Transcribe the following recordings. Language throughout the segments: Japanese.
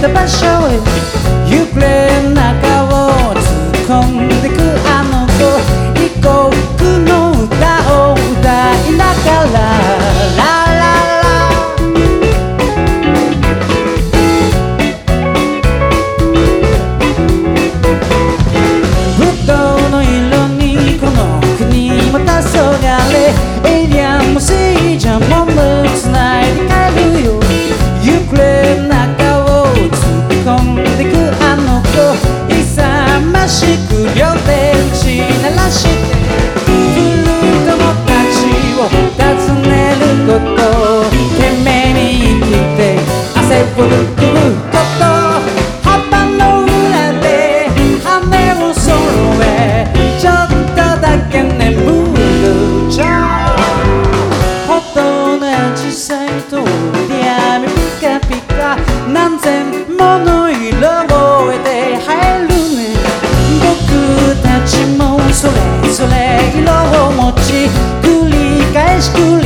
the best show. You play. school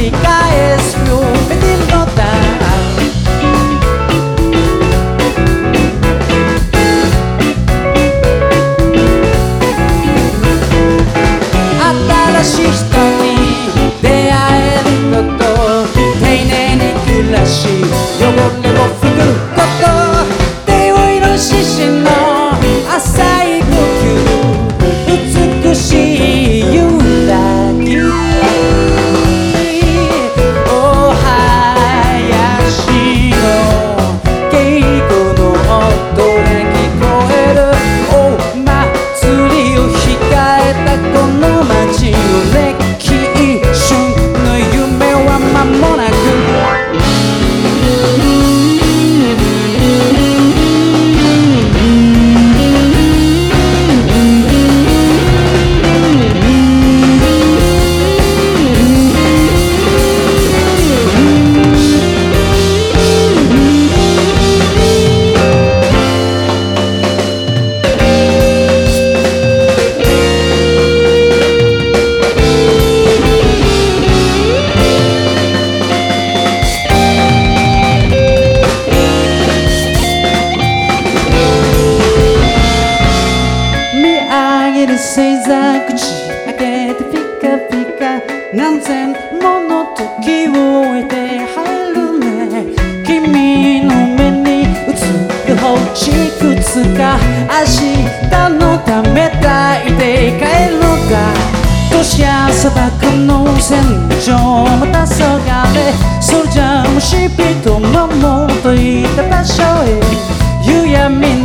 千もの時をえて春ね君の目に映る星いくつか明日のため抱いて帰ろうか年や砂漠の戦場またそがれそれじゃ虫人のもといた場所へ夕闇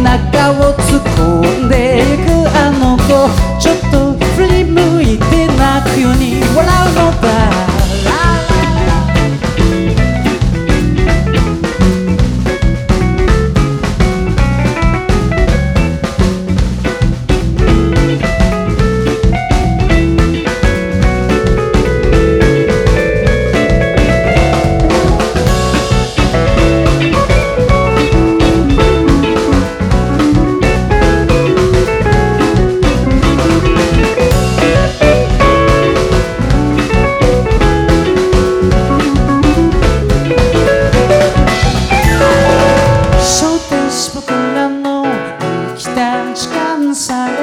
散され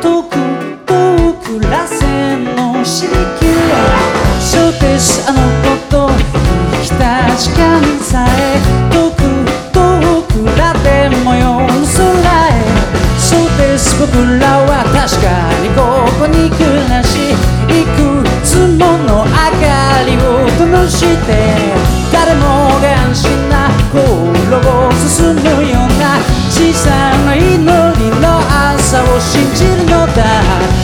遠く遠くらせの刺激 So this あのことひた時間さえ信じるのだ。